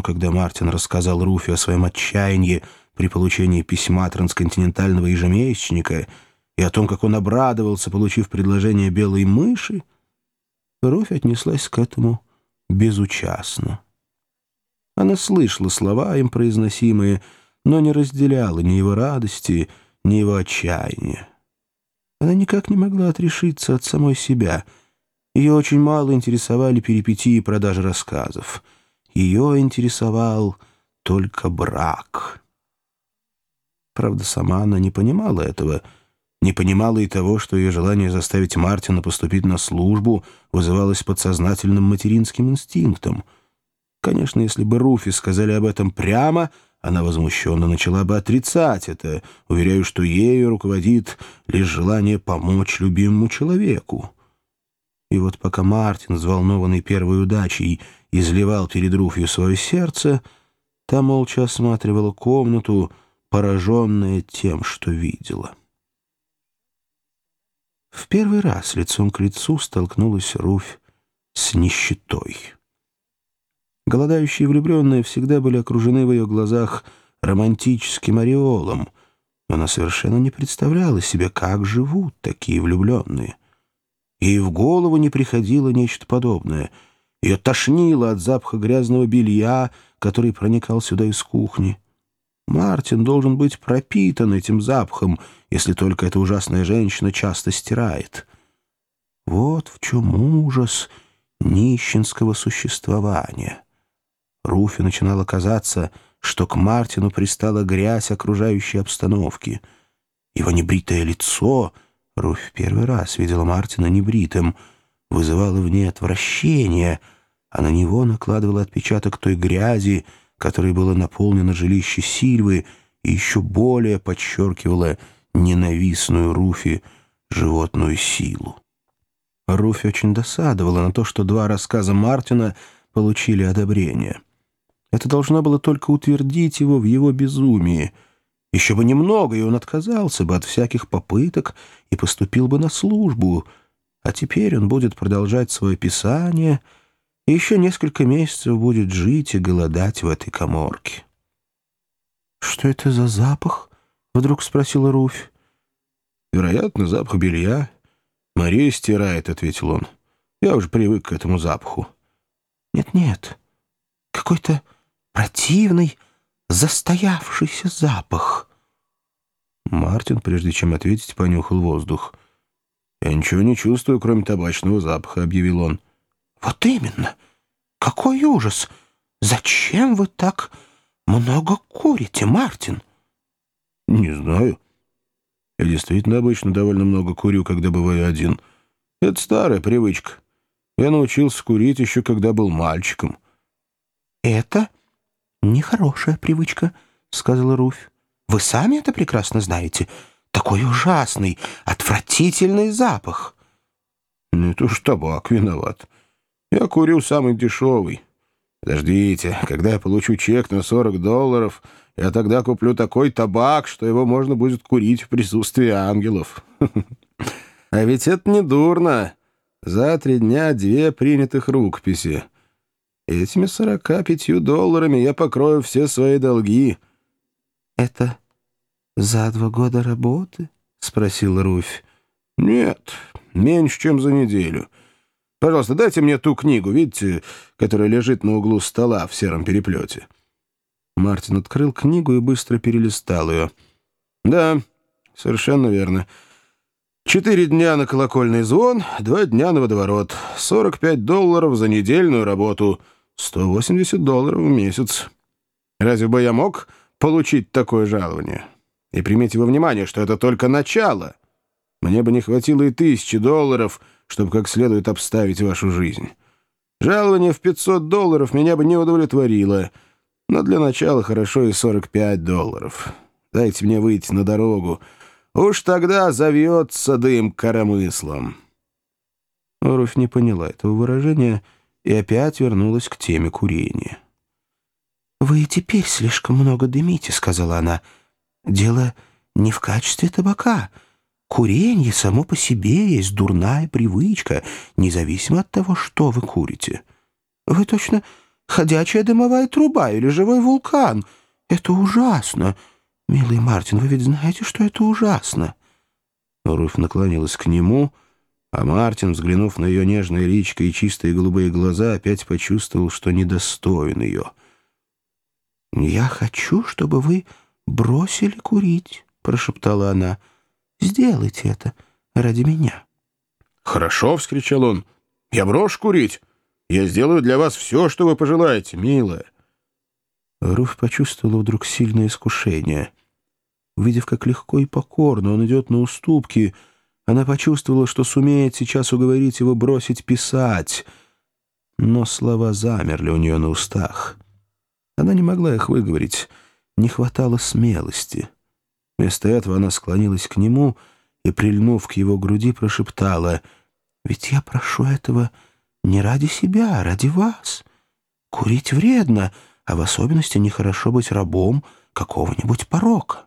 Но когда Мартин рассказал Руфи о своем отчаянии при получении письма трансконтинентального ежемесячника и о том, как он обрадовался, получив предложение белой мыши, Руфь отнеслась к этому безучастно. Она слышала слова им произносимые, но не разделяла ни его радости, ни его отчаяния. Она никак не могла отрешиться от самой себя. Ее очень мало интересовали перипетии продажи рассказов. Ее интересовал только брак. Правда, сама она не понимала этого, не понимала и того, что ее желание заставить Мартина поступить на службу вызывалось подсознательным материнским инстинктом. Конечно, если бы Руфи сказали об этом прямо, она возмущенно начала бы отрицать это, уверяю, что ею руководит лишь желание помочь любимому человеку. И вот пока Мартин, взволнованный первой удачей, изливал перед Руфью свое сердце, та молча осматривала комнату, пораженная тем, что видела. В первый раз лицом к лицу столкнулась Руфь с нищетой. Голодающие влюбленные всегда были окружены в ее глазах романтическим ореолом. Она совершенно не представляла себе, как живут такие влюбленные. Ей в голову не приходило нечто подобное. Ее тошнило от запаха грязного белья, который проникал сюда из кухни. Мартин должен быть пропитан этим запахом, если только эта ужасная женщина часто стирает. Вот в чем ужас нищенского существования. Руфи начинало казаться, что к Мартину пристала грязь окружающей обстановки. Его небритое лицо, Руфь первый раз видела Мартина небритым, вызывало в ней отвращение, а на него накладывало отпечаток той грязи, которой было наполнено жилище Сильвы, и еще более подчеркивало ненавистную Руфи животную силу. Руфи очень досадовала на то, что два рассказа Мартина получили одобрение. Это должно было только утвердить его в его безумии. Еще бы немного, и он отказался бы от всяких попыток и поступил бы на службу. А теперь он будет продолжать свое писание и еще несколько месяцев будет жить и голодать в этой коморке. «Что это за запах?» — вдруг спросила Руфь. «Вероятно, запах белья. Мария стирает», — ответил он. «Я уже привык к этому запаху». «Нет-нет, какой-то противный, застоявшийся запах. Мартин, прежде чем ответить, понюхал воздух. «Я ничего не чувствую, кроме табачного запаха», — объявил он. «Вот именно! Какой ужас! Зачем вы так много курите, Мартин?» «Не знаю. Я действительно обычно довольно много курю, когда бываю один. Это старая привычка. Я научился курить еще когда был мальчиком». «Это «Нехорошая привычка», — сказала Руфь. «Вы сами это прекрасно знаете. Такой ужасный, отвратительный запах». «Ну, это уж табак виноват. Я курю самый дешевый. Подождите, когда я получу чек на 40 долларов, я тогда куплю такой табак, что его можно будет курить в присутствии ангелов. А ведь это не дурно. За три дня две принятых рукописи». Этими сорока пятью долларами я покрою все свои долги». «Это за два года работы?» — спросил Руфь. «Нет, меньше, чем за неделю. Пожалуйста, дайте мне ту книгу, видите, которая лежит на углу стола в сером переплете». Мартин открыл книгу и быстро перелистал ее. «Да, совершенно верно. Четыре дня на колокольный звон, два дня на водоворот. Сорок пять долларов за недельную работу». 180 долларов в месяц. Разве бы я мог получить такое жалование? И примите во внимание, что это только начало. Мне бы не хватило и тысячи долларов, чтобы как следует обставить вашу жизнь. Жалование в 500 долларов меня бы не удовлетворило, но для начала хорошо и 45 долларов. Дайте мне выйти на дорогу. Уж тогда завьется дым коромыслом». Руфь не поняла этого выражения — и опять вернулась к теме курения. «Вы и теперь слишком много дымите», — сказала она. «Дело не в качестве табака. Курение само по себе есть дурная привычка, независимо от того, что вы курите. Вы точно ходячая дымовая труба или живой вулкан. Это ужасно. Милый Мартин, вы ведь знаете, что это ужасно». Руфь наклонилась к нему, а Мартин, взглянув на ее нежное личико и чистые голубые глаза, опять почувствовал, что недостоин ее. «Я хочу, чтобы вы бросили курить», — прошептала она. «Сделайте это ради меня». «Хорошо», — вскричал он. «Я брошу курить. Я сделаю для вас все, что вы пожелаете, милая». Руфь почувствовала вдруг сильное искушение. Увидев, как легко и покорно он идет на уступки, она почувствовала, что сумеет сейчас уговорить его бросить писать. Но слова замерли у нее на устах. Она не могла их выговорить, не хватало смелости. Вместо этого она склонилась к нему и, прильнув к его груди, прошептала, «Ведь я прошу этого не ради себя, а ради вас. Курить вредно, а в особенности нехорошо быть рабом какого-нибудь порока».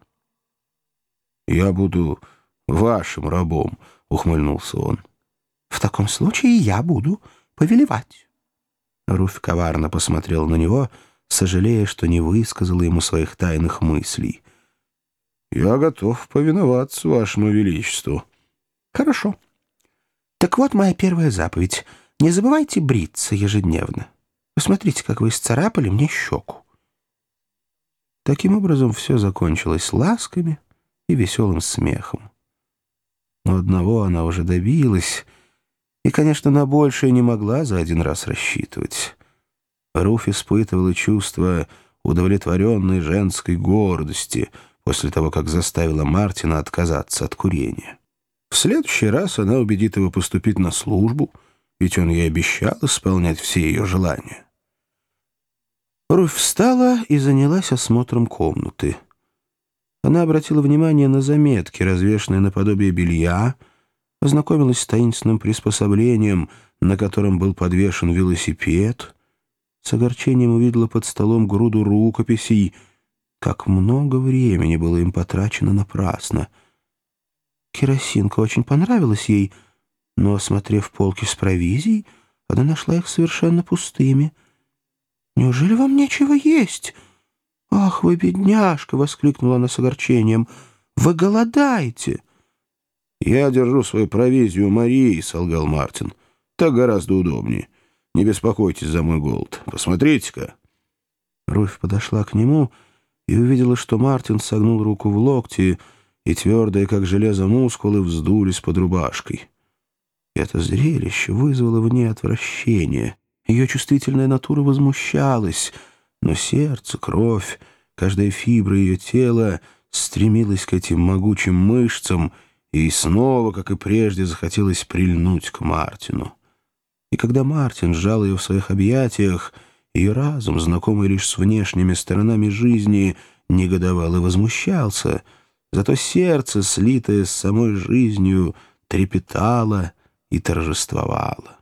«Я буду вашим рабом», — ухмыльнулся он. «В таком случае я буду повелевать». Руфь коварно посмотрел на него, сожалея, что не высказала ему своих тайных мыслей. «Я готов повиноваться вашему величеству». «Хорошо. Так вот моя первая заповедь. Не забывайте бриться ежедневно. Посмотрите, как вы исцарапали мне щеку». Таким образом, все закончилось ласками и веселым смехом. Но одного она уже добилась, и, конечно, на большее не могла за один раз рассчитывать. Руф испытывала чувство удовлетворенной женской гордости после того, как заставила Мартина отказаться от курения. В следующий раз она убедит его поступить на службу, ведь он ей обещал исполнять все ее желания. Руфь встала и занялась осмотром комнаты. Она обратила внимание на заметки, развешанные наподобие белья, ознакомилась с таинственным приспособлением, на котором был подвешен велосипед, с огорчением увидела под столом груду рукописей. Как много времени было им потрачено напрасно. Керосинка очень понравилась ей, но, осмотрев полки с провизией, она нашла их совершенно пустыми. «Неужели вам нечего есть?» «Ах, вы бедняжка!» — воскликнула она с огорчением. «Вы голодаете!» «Я держу свою провизию Марии», — солгал Мартин. «Так гораздо удобнее. Не беспокойтесь за мой голод. Посмотрите-ка». Руфь подошла к нему и увидела, что Мартин согнул руку в локти, и твердые, как железо, мускулы вздулись под рубашкой. Это зрелище вызвало в ней отвращение. Ее чувствительная натура возмущалась — но сердце, кровь, каждая фибра ее тела стремилась к этим могучим мышцам, и снова, как и прежде, захотелось прильнуть к Мартину. И когда Мартин сжал ее в своих объятиях, ее разум, знакомый лишь с внешними сторонами жизни, негодовал и возмущался, зато сердце, слитое с самой жизнью, трепетало и торжествовало.